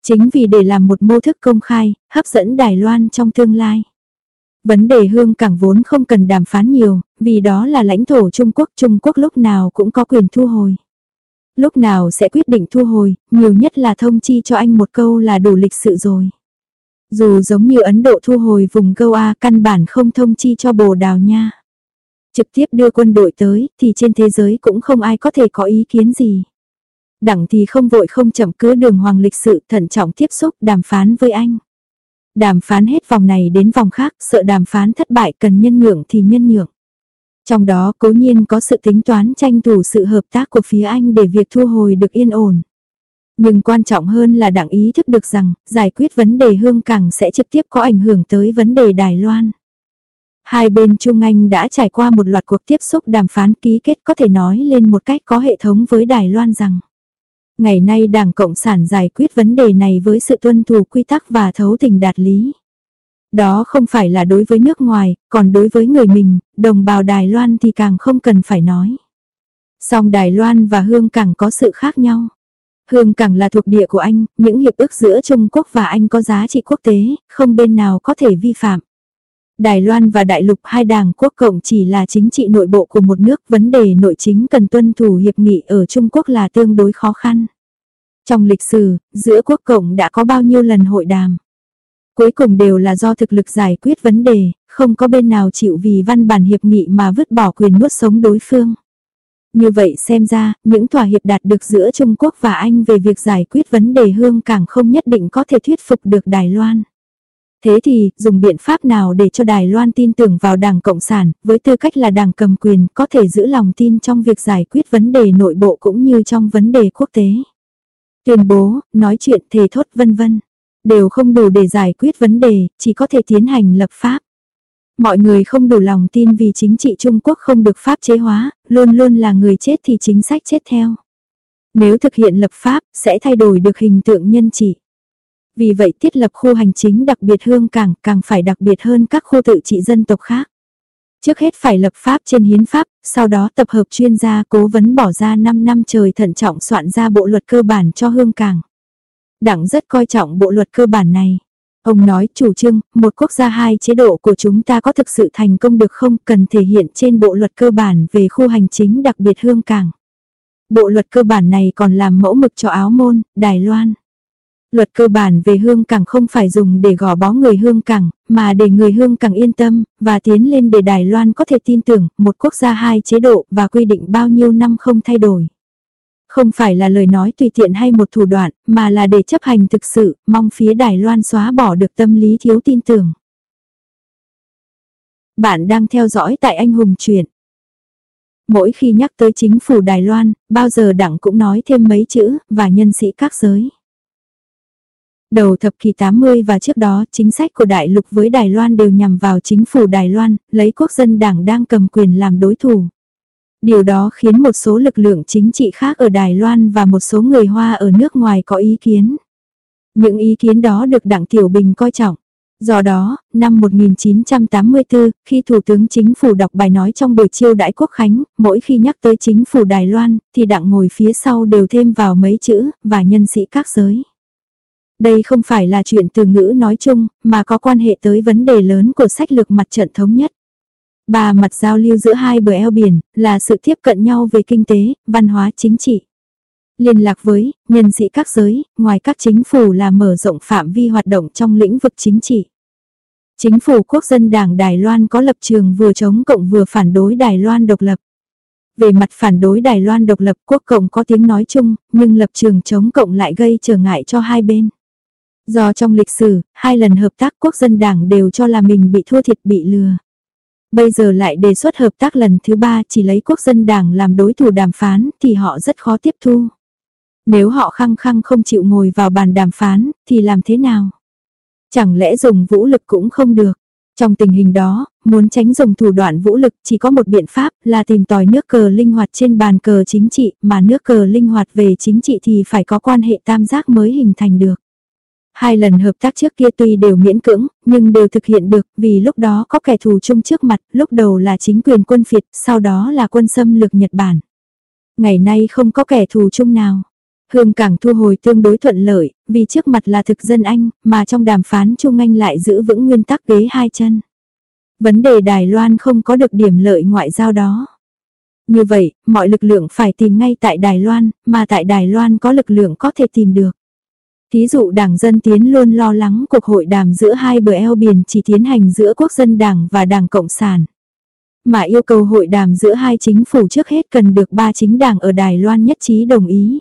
Speaker 1: Chính vì để làm một mô thức công khai, hấp dẫn Đài Loan trong tương lai. Vấn đề hương cảng vốn không cần đàm phán nhiều, vì đó là lãnh thổ Trung Quốc. Trung Quốc lúc nào cũng có quyền thu hồi. Lúc nào sẽ quyết định thu hồi, nhiều nhất là thông chi cho anh một câu là đủ lịch sự rồi. Dù giống như Ấn Độ thu hồi vùng Goa căn bản không thông chi cho Bồ Đào Nha. Trực tiếp đưa quân đội tới thì trên thế giới cũng không ai có thể có ý kiến gì. Đặng thì không vội không chậm cứ đường hoàng lịch sự thận trọng tiếp xúc đàm phán với anh. Đàm phán hết vòng này đến vòng khác, sợ đàm phán thất bại cần nhân nhượng thì nhân nhượng. Trong đó cố nhiên có sự tính toán tranh thủ sự hợp tác của phía anh để việc thu hồi được yên ổn. Nhưng quan trọng hơn là đặng ý thức được rằng, giải quyết vấn đề hương cảng sẽ trực tiếp có ảnh hưởng tới vấn đề Đài Loan. Hai bên Trung Anh đã trải qua một loạt cuộc tiếp xúc đàm phán ký kết có thể nói lên một cách có hệ thống với Đài Loan rằng Ngày nay Đảng Cộng sản giải quyết vấn đề này với sự tuân thủ quy tắc và thấu tình đạt lý. Đó không phải là đối với nước ngoài, còn đối với người mình, đồng bào Đài Loan thì càng không cần phải nói. Song Đài Loan và Hương Cảng có sự khác nhau. Hương Cảng là thuộc địa của Anh, những hiệp ước giữa Trung Quốc và Anh có giá trị quốc tế, không bên nào có thể vi phạm. Đài Loan và Đại lục hai đảng quốc cộng chỉ là chính trị nội bộ của một nước, vấn đề nội chính cần tuân thủ hiệp nghị ở Trung Quốc là tương đối khó khăn. Trong lịch sử, giữa quốc cộng đã có bao nhiêu lần hội đàm. Cuối cùng đều là do thực lực giải quyết vấn đề, không có bên nào chịu vì văn bản hiệp nghị mà vứt bỏ quyền nuốt sống đối phương. Như vậy xem ra, những thỏa hiệp đạt được giữa Trung Quốc và Anh về việc giải quyết vấn đề hương càng không nhất định có thể thuyết phục được Đài Loan. Thế thì, dùng biện pháp nào để cho Đài Loan tin tưởng vào Đảng Cộng sản, với tư cách là đảng cầm quyền, có thể giữ lòng tin trong việc giải quyết vấn đề nội bộ cũng như trong vấn đề quốc tế. Tuyên bố, nói chuyện thề thốt vân vân, đều không đủ để giải quyết vấn đề, chỉ có thể tiến hành lập pháp. Mọi người không đủ lòng tin vì chính trị Trung Quốc không được pháp chế hóa, luôn luôn là người chết thì chính sách chết theo. Nếu thực hiện lập pháp, sẽ thay đổi được hình tượng nhân trị. Vì vậy thiết lập khu hành chính đặc biệt hương càng càng phải đặc biệt hơn các khu tự trị dân tộc khác. Trước hết phải lập pháp trên hiến pháp, sau đó tập hợp chuyên gia cố vấn bỏ ra 5 năm trời thận trọng soạn ra bộ luật cơ bản cho hương càng. Đảng rất coi trọng bộ luật cơ bản này. Ông nói chủ trương, một quốc gia hai chế độ của chúng ta có thực sự thành công được không cần thể hiện trên bộ luật cơ bản về khu hành chính đặc biệt hương càng. Bộ luật cơ bản này còn làm mẫu mực cho áo môn, Đài Loan. Luật cơ bản về hương cảng không phải dùng để gò bó người hương cảng, mà để người hương cảng yên tâm, và tiến lên để Đài Loan có thể tin tưởng một quốc gia hai chế độ và quy định bao nhiêu năm không thay đổi. Không phải là lời nói tùy tiện hay một thủ đoạn, mà là để chấp hành thực sự, mong phía Đài Loan xóa bỏ được tâm lý thiếu tin tưởng. Bạn đang theo dõi tại Anh Hùng Truyện. Mỗi khi nhắc tới chính phủ Đài Loan, bao giờ đặng cũng nói thêm mấy chữ, và nhân sĩ các giới. Đầu thập kỷ 80 và trước đó, chính sách của Đại lục với Đài Loan đều nhằm vào chính phủ Đài Loan, lấy quốc dân đảng đang cầm quyền làm đối thủ. Điều đó khiến một số lực lượng chính trị khác ở Đài Loan và một số người Hoa ở nước ngoài có ý kiến. Những ý kiến đó được Đặng Tiểu Bình coi trọng. Do đó, năm 1984, khi Thủ tướng Chính phủ đọc bài nói trong buổi chiêu đãi quốc khánh, mỗi khi nhắc tới Chính phủ Đài Loan, thì Đặng ngồi phía sau đều thêm vào mấy chữ, và nhân sĩ các giới. Đây không phải là chuyện từ ngữ nói chung, mà có quan hệ tới vấn đề lớn của sách lược mặt trận thống nhất. Ba mặt giao lưu giữa hai bờ eo biển là sự tiếp cận nhau về kinh tế, văn hóa chính trị. Liên lạc với nhân sĩ các giới, ngoài các chính phủ là mở rộng phạm vi hoạt động trong lĩnh vực chính trị. Chính phủ quốc dân đảng Đài Loan có lập trường vừa chống cộng vừa phản đối Đài Loan độc lập. Về mặt phản đối Đài Loan độc lập quốc cộng có tiếng nói chung, nhưng lập trường chống cộng lại gây trở ngại cho hai bên. Do trong lịch sử, hai lần hợp tác quốc dân đảng đều cho là mình bị thua thiệt bị lừa. Bây giờ lại đề xuất hợp tác lần thứ ba chỉ lấy quốc dân đảng làm đối thủ đàm phán thì họ rất khó tiếp thu. Nếu họ khăng khăng không chịu ngồi vào bàn đàm phán thì làm thế nào? Chẳng lẽ dùng vũ lực cũng không được? Trong tình hình đó, muốn tránh dùng thủ đoạn vũ lực chỉ có một biện pháp là tìm tòi nước cờ linh hoạt trên bàn cờ chính trị mà nước cờ linh hoạt về chính trị thì phải có quan hệ tam giác mới hình thành được. Hai lần hợp tác trước kia tuy đều miễn cưỡng, nhưng đều thực hiện được vì lúc đó có kẻ thù chung trước mặt, lúc đầu là chính quyền quân Việt, sau đó là quân xâm lược Nhật Bản. Ngày nay không có kẻ thù chung nào. Hương Cảng thu hồi tương đối thuận lợi, vì trước mặt là thực dân Anh, mà trong đàm phán Trung Anh lại giữ vững nguyên tắc ghế hai chân. Vấn đề Đài Loan không có được điểm lợi ngoại giao đó. Như vậy, mọi lực lượng phải tìm ngay tại Đài Loan, mà tại Đài Loan có lực lượng có thể tìm được. Thí dụ Đảng Dân Tiến luôn lo lắng cuộc hội đàm giữa hai bờ eo biển chỉ tiến hành giữa Quốc dân Đảng và Đảng Cộng sản. Mà yêu cầu hội đàm giữa hai chính phủ trước hết cần được ba chính đảng ở Đài Loan nhất trí đồng ý.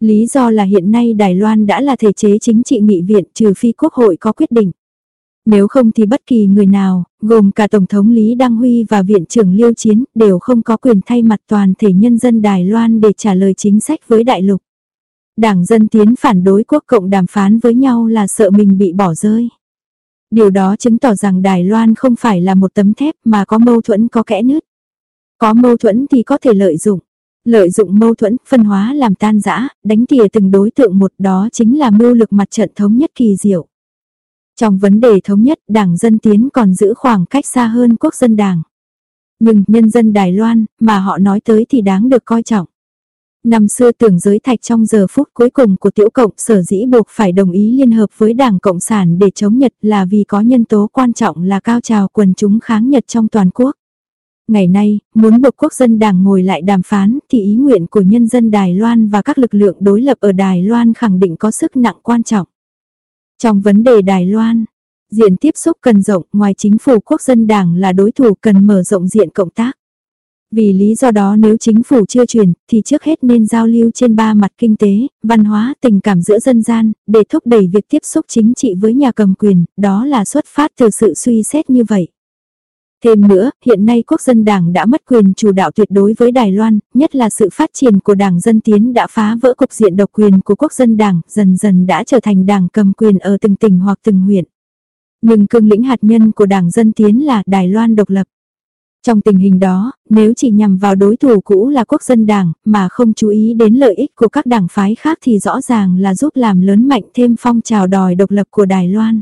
Speaker 1: Lý do là hiện nay Đài Loan đã là thể chế chính trị nghị viện trừ phi quốc hội có quyết định. Nếu không thì bất kỳ người nào, gồm cả Tổng thống Lý Đăng Huy và Viện trưởng Liêu Chiến, đều không có quyền thay mặt toàn thể nhân dân Đài Loan để trả lời chính sách với đại lục. Đảng Dân Tiến phản đối quốc cộng đàm phán với nhau là sợ mình bị bỏ rơi. Điều đó chứng tỏ rằng Đài Loan không phải là một tấm thép mà có mâu thuẫn có kẽ nứt. Có mâu thuẫn thì có thể lợi dụng. Lợi dụng mâu thuẫn, phân hóa làm tan rã, đánh tỉa từng đối tượng một đó chính là mưu lực mặt trận thống nhất kỳ diệu. Trong vấn đề thống nhất, đảng dân tiến còn giữ khoảng cách xa hơn quốc dân đảng. Nhưng nhân dân Đài Loan, mà họ nói tới thì đáng được coi trọng. Năm xưa tưởng giới thạch trong giờ phút cuối cùng của tiểu cộng sở dĩ buộc phải đồng ý liên hợp với Đảng Cộng sản để chống Nhật là vì có nhân tố quan trọng là cao trào quần chúng kháng Nhật trong toàn quốc. Ngày nay, muốn buộc quốc dân đảng ngồi lại đàm phán thì ý nguyện của nhân dân Đài Loan và các lực lượng đối lập ở Đài Loan khẳng định có sức nặng quan trọng. Trong vấn đề Đài Loan, diện tiếp xúc cần rộng ngoài chính phủ quốc dân đảng là đối thủ cần mở rộng diện cộng tác. Vì lý do đó nếu chính phủ chưa chuyển, thì trước hết nên giao lưu trên ba mặt kinh tế, văn hóa, tình cảm giữa dân gian, để thúc đẩy việc tiếp xúc chính trị với nhà cầm quyền, đó là xuất phát từ sự suy xét như vậy. Thêm nữa, hiện nay quốc dân đảng đã mất quyền chủ đạo tuyệt đối với Đài Loan, nhất là sự phát triển của đảng dân tiến đã phá vỡ cục diện độc quyền của quốc dân đảng, dần dần đã trở thành đảng cầm quyền ở từng tỉnh hoặc từng huyện. Nhưng cương lĩnh hạt nhân của đảng dân tiến là Đài Loan độc lập. Trong tình hình đó, nếu chỉ nhằm vào đối thủ cũ là quốc dân đảng, mà không chú ý đến lợi ích của các đảng phái khác thì rõ ràng là giúp làm lớn mạnh thêm phong trào đòi độc lập của Đài Loan.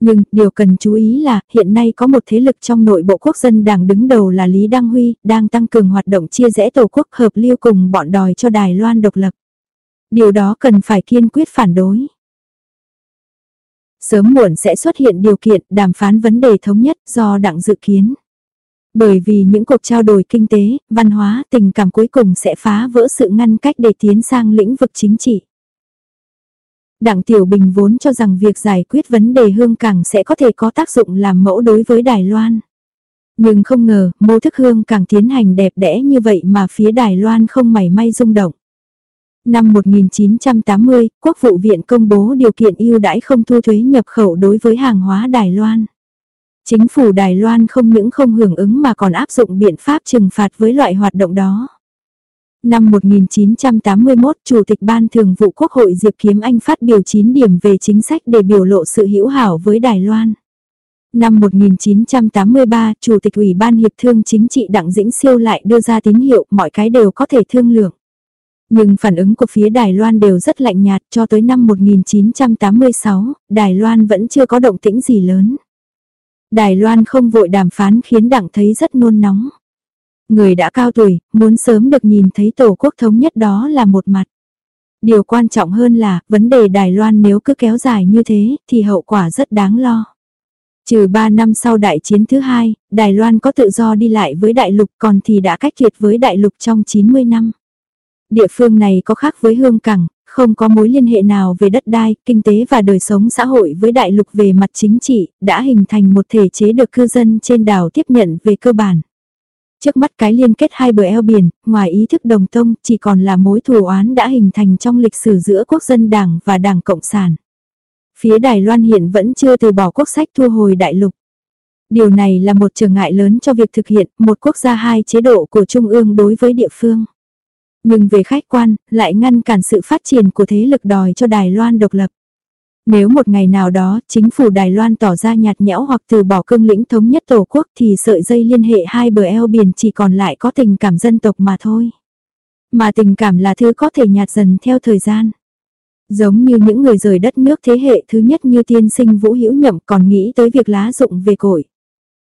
Speaker 1: Nhưng, điều cần chú ý là, hiện nay có một thế lực trong nội bộ quốc dân đảng đứng đầu là Lý Đăng Huy, đang tăng cường hoạt động chia rẽ tổ quốc hợp lưu cùng bọn đòi cho Đài Loan độc lập. Điều đó cần phải kiên quyết phản đối. Sớm muộn sẽ xuất hiện điều kiện đàm phán vấn đề thống nhất do đảng dự kiến. Bởi vì những cuộc trao đổi kinh tế, văn hóa, tình cảm cuối cùng sẽ phá vỡ sự ngăn cách để tiến sang lĩnh vực chính trị. Đặng Tiểu Bình vốn cho rằng việc giải quyết vấn đề hương cảng sẽ có thể có tác dụng làm mẫu đối với Đài Loan. Nhưng không ngờ, mô thức hương càng tiến hành đẹp đẽ như vậy mà phía Đài Loan không mảy may rung động. Năm 1980, Quốc vụ viện công bố điều kiện ưu đãi không thu thuế nhập khẩu đối với hàng hóa Đài Loan. Chính phủ Đài Loan không những không hưởng ứng mà còn áp dụng biện pháp trừng phạt với loại hoạt động đó. Năm 1981, Chủ tịch Ban Thường vụ Quốc hội Diệp Kiếm Anh phát biểu 9 điểm về chính sách để biểu lộ sự hữu hảo với Đài Loan. Năm 1983, Chủ tịch Ủy ban Hiệp thương Chính trị Đặng Dĩnh Siêu lại đưa ra tín hiệu mọi cái đều có thể thương lượng. Nhưng phản ứng của phía Đài Loan đều rất lạnh nhạt cho tới năm 1986, Đài Loan vẫn chưa có động tĩnh gì lớn. Đài Loan không vội đàm phán khiến đảng thấy rất nôn nóng. Người đã cao tuổi, muốn sớm được nhìn thấy tổ quốc thống nhất đó là một mặt. Điều quan trọng hơn là, vấn đề Đài Loan nếu cứ kéo dài như thế, thì hậu quả rất đáng lo. Trừ 3 năm sau đại chiến thứ hai, Đài Loan có tự do đi lại với đại lục còn thì đã cách tuyệt với đại lục trong 90 năm. Địa phương này có khác với hương cảng, không có mối liên hệ nào về đất đai, kinh tế và đời sống xã hội với đại lục về mặt chính trị, đã hình thành một thể chế được cư dân trên đảo tiếp nhận về cơ bản. Trước mắt cái liên kết hai bờ eo biển, ngoài ý thức đồng tông, chỉ còn là mối thù oán đã hình thành trong lịch sử giữa quốc dân đảng và đảng Cộng sản. Phía Đài Loan hiện vẫn chưa từ bỏ quốc sách thu hồi đại lục. Điều này là một trở ngại lớn cho việc thực hiện một quốc gia hai chế độ của Trung ương đối với địa phương. Nhưng về khách quan, lại ngăn cản sự phát triển của thế lực đòi cho Đài Loan độc lập. Nếu một ngày nào đó chính phủ Đài Loan tỏ ra nhạt nhẽo hoặc từ bỏ cương lĩnh thống nhất tổ quốc thì sợi dây liên hệ hai bờ eo biển chỉ còn lại có tình cảm dân tộc mà thôi. Mà tình cảm là thứ có thể nhạt dần theo thời gian. Giống như những người rời đất nước thế hệ thứ nhất như tiên sinh Vũ Hữu Nhậm còn nghĩ tới việc lá dụng về cội.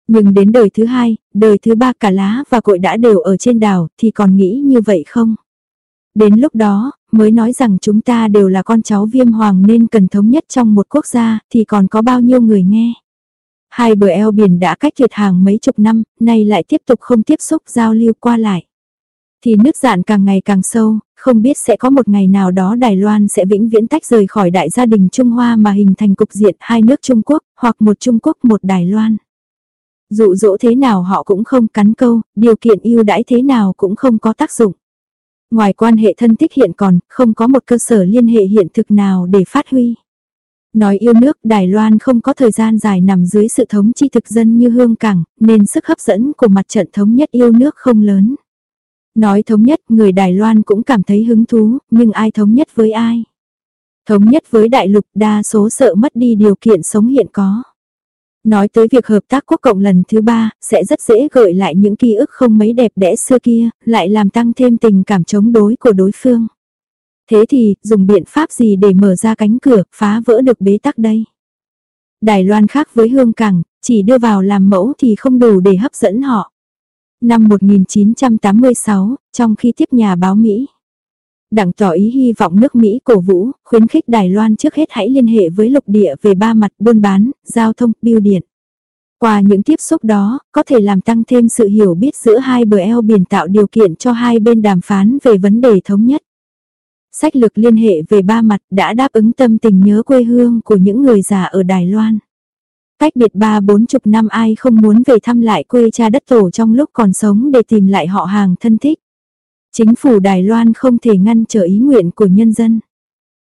Speaker 1: Nhưng đến đời thứ hai, đời thứ ba cả lá và cội đã đều ở trên đảo thì còn nghĩ như vậy không? Đến lúc đó, mới nói rằng chúng ta đều là con cháu viêm hoàng nên cần thống nhất trong một quốc gia thì còn có bao nhiêu người nghe. Hai bờ eo biển đã cách tuyệt hàng mấy chục năm, nay lại tiếp tục không tiếp xúc giao lưu qua lại. Thì nước dạn càng ngày càng sâu, không biết sẽ có một ngày nào đó Đài Loan sẽ vĩnh viễn tách rời khỏi đại gia đình Trung Hoa mà hình thành cục diện hai nước Trung Quốc, hoặc một Trung Quốc một Đài Loan. Dụ dỗ thế nào họ cũng không cắn câu, điều kiện ưu đãi thế nào cũng không có tác dụng. Ngoài quan hệ thân thích hiện còn, không có một cơ sở liên hệ hiện thực nào để phát huy. Nói yêu nước Đài Loan không có thời gian dài nằm dưới sự thống chi thực dân như hương cảng, nên sức hấp dẫn của mặt trận thống nhất yêu nước không lớn. Nói thống nhất, người Đài Loan cũng cảm thấy hứng thú, nhưng ai thống nhất với ai? Thống nhất với đại lục đa số sợ mất đi điều kiện sống hiện có. Nói tới việc hợp tác quốc cộng lần thứ ba, sẽ rất dễ gợi lại những ký ức không mấy đẹp đẽ xưa kia, lại làm tăng thêm tình cảm chống đối của đối phương. Thế thì, dùng biện pháp gì để mở ra cánh cửa, phá vỡ được bế tắc đây? Đài Loan khác với Hương Cảng, chỉ đưa vào làm mẫu thì không đủ để hấp dẫn họ. Năm 1986, trong khi tiếp nhà báo Mỹ, Đảng tỏ ý hy vọng nước Mỹ cổ vũ, khuyến khích Đài Loan trước hết hãy liên hệ với lục địa về ba mặt buôn bán, giao thông, biêu điện. Qua những tiếp xúc đó, có thể làm tăng thêm sự hiểu biết giữa hai bờ eo biển tạo điều kiện cho hai bên đàm phán về vấn đề thống nhất. Sách lược liên hệ về ba mặt đã đáp ứng tâm tình nhớ quê hương của những người già ở Đài Loan. Cách biệt ba bốn chục năm ai không muốn về thăm lại quê cha đất tổ trong lúc còn sống để tìm lại họ hàng thân thích. Chính phủ Đài Loan không thể ngăn trở ý nguyện của nhân dân.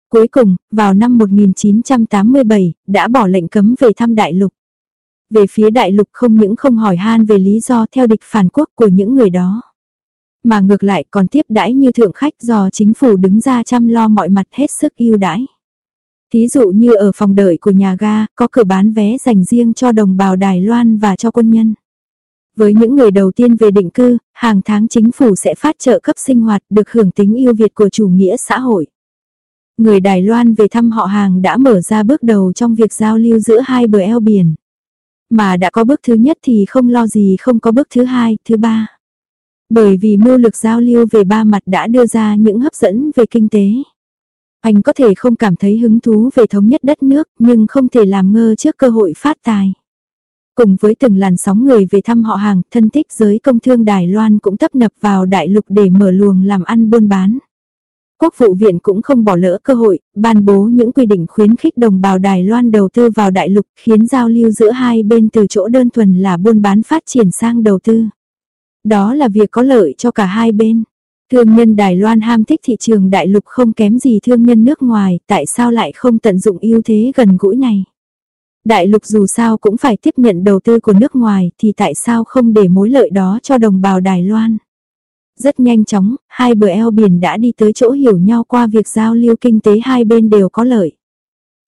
Speaker 1: Cuối cùng, vào năm 1987, đã bỏ lệnh cấm về thăm đại lục. Về phía đại lục không những không hỏi han về lý do theo địch phản quốc của những người đó. Mà ngược lại còn tiếp đãi như thượng khách do chính phủ đứng ra chăm lo mọi mặt hết sức yêu đãi. Thí dụ như ở phòng đợi của nhà ga, có cửa bán vé dành riêng cho đồng bào Đài Loan và cho quân nhân. Với những người đầu tiên về định cư, hàng tháng chính phủ sẽ phát trợ cấp sinh hoạt được hưởng tính yêu Việt của chủ nghĩa xã hội. Người Đài Loan về thăm họ hàng đã mở ra bước đầu trong việc giao lưu giữa hai bờ eo biển. Mà đã có bước thứ nhất thì không lo gì không có bước thứ hai, thứ ba. Bởi vì mưu lực giao lưu về ba mặt đã đưa ra những hấp dẫn về kinh tế. Anh có thể không cảm thấy hứng thú về thống nhất đất nước nhưng không thể làm ngơ trước cơ hội phát tài. Cùng với từng làn sóng người về thăm họ hàng, thân thích giới công thương Đài Loan cũng tấp nập vào đại lục để mở luồng làm ăn buôn bán. Quốc vụ viện cũng không bỏ lỡ cơ hội, ban bố những quy định khuyến khích đồng bào Đài Loan đầu tư vào đại lục, khiến giao lưu giữa hai bên từ chỗ đơn thuần là buôn bán phát triển sang đầu tư. Đó là việc có lợi cho cả hai bên. Thương nhân Đài Loan ham thích thị trường đại lục không kém gì thương nhân nước ngoài, tại sao lại không tận dụng ưu thế gần gũi này? Đại lục dù sao cũng phải tiếp nhận đầu tư của nước ngoài thì tại sao không để mối lợi đó cho đồng bào Đài Loan? Rất nhanh chóng, hai bờ eo biển đã đi tới chỗ hiểu nhau qua việc giao lưu kinh tế hai bên đều có lợi.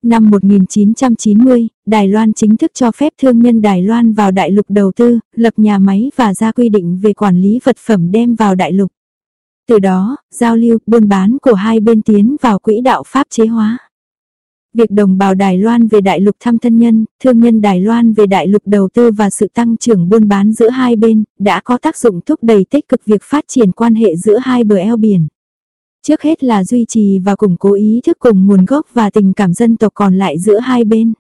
Speaker 1: Năm 1990, Đài Loan chính thức cho phép thương nhân Đài Loan vào đại lục đầu tư, lập nhà máy và ra quy định về quản lý vật phẩm đem vào đại lục. Từ đó, giao lưu, buôn bán của hai bên tiến vào quỹ đạo pháp chế hóa. Việc đồng bào Đài Loan về đại lục thăm thân nhân, thương nhân Đài Loan về đại lục đầu tư và sự tăng trưởng buôn bán giữa hai bên, đã có tác dụng thúc đẩy tích cực việc phát triển quan hệ giữa hai bờ eo biển. Trước hết là duy trì và củng cố ý thức cùng nguồn gốc và tình cảm dân tộc còn lại giữa hai bên.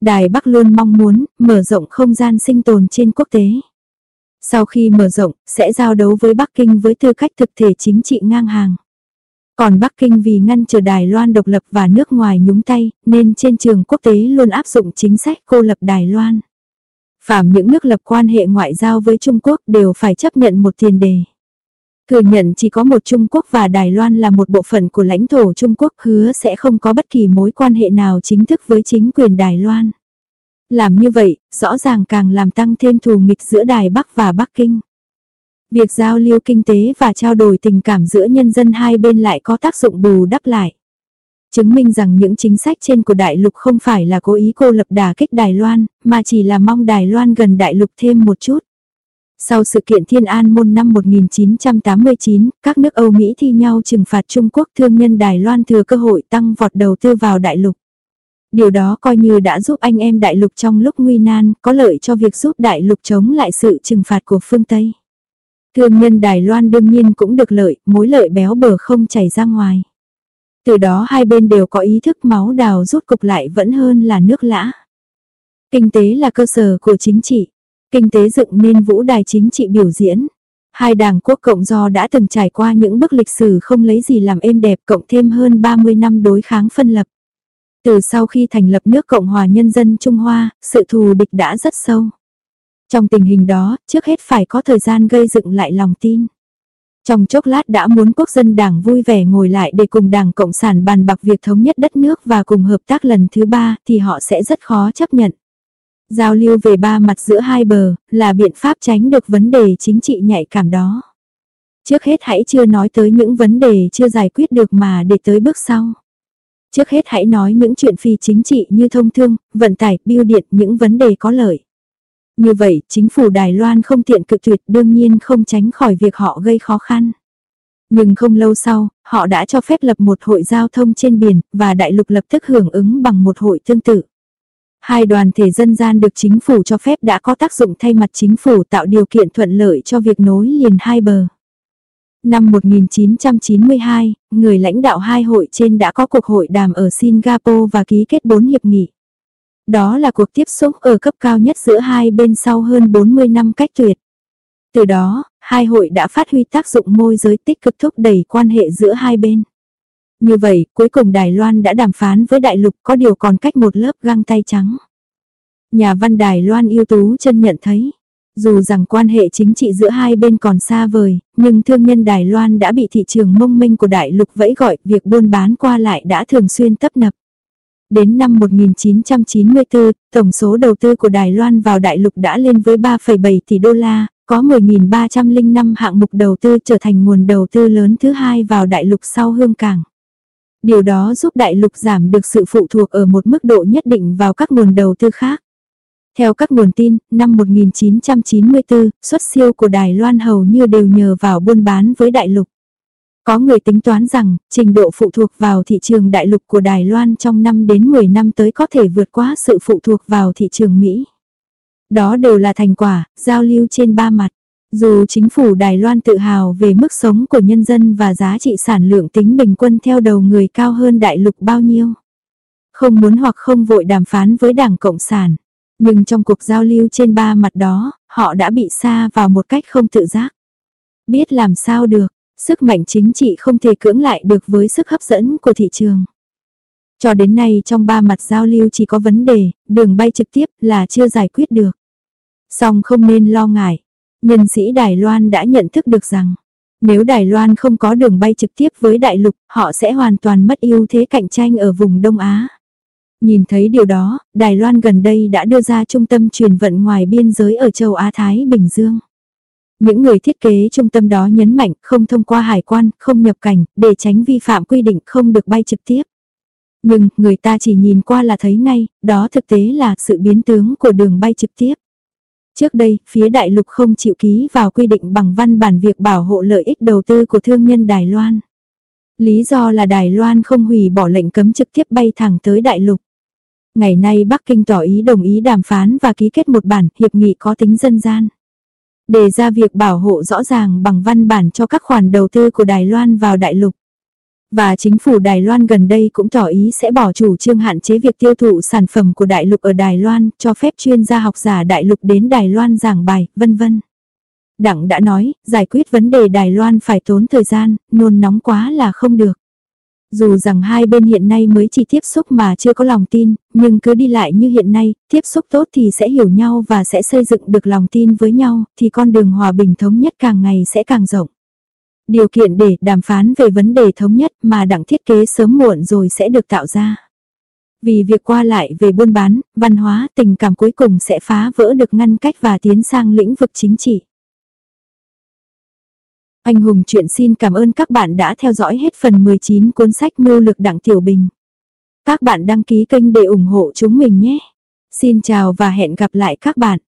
Speaker 1: Đài Bắc luôn mong muốn mở rộng không gian sinh tồn trên quốc tế. Sau khi mở rộng, sẽ giao đấu với Bắc Kinh với tư cách thực thể chính trị ngang hàng. Còn Bắc Kinh vì ngăn chờ Đài Loan độc lập và nước ngoài nhúng tay, nên trên trường quốc tế luôn áp dụng chính sách cô lập Đài Loan. Phạm những nước lập quan hệ ngoại giao với Trung Quốc đều phải chấp nhận một tiền đề. Thừa nhận chỉ có một Trung Quốc và Đài Loan là một bộ phận của lãnh thổ Trung Quốc hứa sẽ không có bất kỳ mối quan hệ nào chính thức với chính quyền Đài Loan. Làm như vậy, rõ ràng càng làm tăng thêm thù nghịch giữa Đài Bắc và Bắc Kinh. Việc giao lưu kinh tế và trao đổi tình cảm giữa nhân dân hai bên lại có tác dụng bù đắp lại. Chứng minh rằng những chính sách trên của Đại lục không phải là cố ý cô lập đả kích Đài Loan, mà chỉ là mong Đài Loan gần Đại lục thêm một chút. Sau sự kiện Thiên An Môn năm 1989, các nước Âu Mỹ thi nhau trừng phạt Trung Quốc thương nhân Đài Loan thừa cơ hội tăng vọt đầu tư vào đại lục. Điều đó coi như đã giúp anh em đại lục trong lúc nguy nan, có lợi cho việc giúp đại lục chống lại sự trừng phạt của phương Tây. Thương nhân Đài Loan đương nhiên cũng được lợi, mối lợi béo bở không chảy ra ngoài. Từ đó hai bên đều có ý thức máu đào rút cục lại vẫn hơn là nước lã. Kinh tế là cơ sở của chính trị. Kinh tế dựng nên vũ đài chính trị biểu diễn. Hai đảng quốc cộng do đã từng trải qua những bước lịch sử không lấy gì làm êm đẹp cộng thêm hơn 30 năm đối kháng phân lập. Từ sau khi thành lập nước Cộng hòa Nhân dân Trung Hoa, sự thù địch đã rất sâu. Trong tình hình đó, trước hết phải có thời gian gây dựng lại lòng tin. Trong chốc lát đã muốn quốc dân đảng vui vẻ ngồi lại để cùng đảng Cộng sản bàn bạc việc thống nhất đất nước và cùng hợp tác lần thứ ba thì họ sẽ rất khó chấp nhận. Giao lưu về ba mặt giữa hai bờ là biện pháp tránh được vấn đề chính trị nhạy cảm đó. Trước hết hãy chưa nói tới những vấn đề chưa giải quyết được mà để tới bước sau. Trước hết hãy nói những chuyện phi chính trị như thông thương, vận tải, biêu điện, những vấn đề có lợi. Như vậy, chính phủ Đài Loan không tiện cự tuyệt đương nhiên không tránh khỏi việc họ gây khó khăn. Nhưng không lâu sau, họ đã cho phép lập một hội giao thông trên biển, và đại lục lập tức hưởng ứng bằng một hội tương tự. Hai đoàn thể dân gian được chính phủ cho phép đã có tác dụng thay mặt chính phủ tạo điều kiện thuận lợi cho việc nối liền hai bờ. Năm 1992, người lãnh đạo hai hội trên đã có cuộc hội đàm ở Singapore và ký kết bốn hiệp nghị. Đó là cuộc tiếp xúc ở cấp cao nhất giữa hai bên sau hơn 40 năm cách tuyệt. Từ đó, hai hội đã phát huy tác dụng môi giới tích cực thúc đẩy quan hệ giữa hai bên. Như vậy, cuối cùng Đài Loan đã đàm phán với Đại Lục có điều còn cách một lớp găng tay trắng. Nhà văn Đài Loan yêu tú chân nhận thấy, dù rằng quan hệ chính trị giữa hai bên còn xa vời, nhưng thương nhân Đài Loan đã bị thị trường mông minh của Đại Lục vẫy gọi, việc buôn bán qua lại đã thường xuyên tấp nập. Đến năm 1994, tổng số đầu tư của Đài Loan vào Đại Lục đã lên với 3,7 tỷ đô la, có 10.305 hạng mục đầu tư trở thành nguồn đầu tư lớn thứ hai vào Đại Lục sau Hương Cảng. Điều đó giúp Đại Lục giảm được sự phụ thuộc ở một mức độ nhất định vào các nguồn đầu tư khác. Theo các nguồn tin, năm 1994, xuất siêu của Đài Loan hầu như đều nhờ vào buôn bán với đại lục. Có người tính toán rằng, trình độ phụ thuộc vào thị trường đại lục của Đài Loan trong 5 đến 10 năm tới có thể vượt qua sự phụ thuộc vào thị trường Mỹ. Đó đều là thành quả, giao lưu trên ba mặt. Dù chính phủ Đài Loan tự hào về mức sống của nhân dân và giá trị sản lượng tính bình quân theo đầu người cao hơn đại lục bao nhiêu. Không muốn hoặc không vội đàm phán với Đảng Cộng sản. Nhưng trong cuộc giao lưu trên ba mặt đó, họ đã bị xa vào một cách không tự giác. Biết làm sao được, sức mạnh chính trị không thể cưỡng lại được với sức hấp dẫn của thị trường. Cho đến nay trong ba mặt giao lưu chỉ có vấn đề, đường bay trực tiếp là chưa giải quyết được. Song không nên lo ngại. Nhân sĩ Đài Loan đã nhận thức được rằng, nếu Đài Loan không có đường bay trực tiếp với đại lục, họ sẽ hoàn toàn mất ưu thế cạnh tranh ở vùng Đông Á. Nhìn thấy điều đó, Đài Loan gần đây đã đưa ra trung tâm truyền vận ngoài biên giới ở châu Á Thái Bình Dương. Những người thiết kế trung tâm đó nhấn mạnh không thông qua hải quan, không nhập cảnh, để tránh vi phạm quy định không được bay trực tiếp. Nhưng, người ta chỉ nhìn qua là thấy ngay, đó thực tế là sự biến tướng của đường bay trực tiếp. Trước đây, phía đại lục không chịu ký vào quy định bằng văn bản việc bảo hộ lợi ích đầu tư của thương nhân Đài Loan. Lý do là Đài Loan không hủy bỏ lệnh cấm trực tiếp bay thẳng tới đại lục. Ngày nay Bắc Kinh tỏ ý đồng ý đàm phán và ký kết một bản hiệp nghị có tính dân gian. Đề ra việc bảo hộ rõ ràng bằng văn bản cho các khoản đầu tư của Đài Loan vào đại lục. Và chính phủ Đài Loan gần đây cũng tỏ ý sẽ bỏ chủ trương hạn chế việc tiêu thụ sản phẩm của đại lục ở Đài Loan, cho phép chuyên gia học giả đại lục đến Đài Loan giảng bài, vân vân. Đặng đã nói, giải quyết vấn đề Đài Loan phải tốn thời gian, nôn nóng quá là không được. Dù rằng hai bên hiện nay mới chỉ tiếp xúc mà chưa có lòng tin, nhưng cứ đi lại như hiện nay, tiếp xúc tốt thì sẽ hiểu nhau và sẽ xây dựng được lòng tin với nhau, thì con đường hòa bình thống nhất càng ngày sẽ càng rộng. Điều kiện để đàm phán về vấn đề thống nhất mà đặng thiết kế sớm muộn rồi sẽ được tạo ra. Vì việc qua lại về buôn bán, văn hóa, tình cảm cuối cùng sẽ phá vỡ được ngăn cách và tiến sang lĩnh vực chính trị. Anh Hùng chuyện xin cảm ơn các bạn đã theo dõi hết phần 19 cuốn sách Mưu lực Đặng Tiểu Bình. Các bạn đăng ký kênh để ủng hộ chúng mình nhé. Xin chào và hẹn gặp lại các bạn.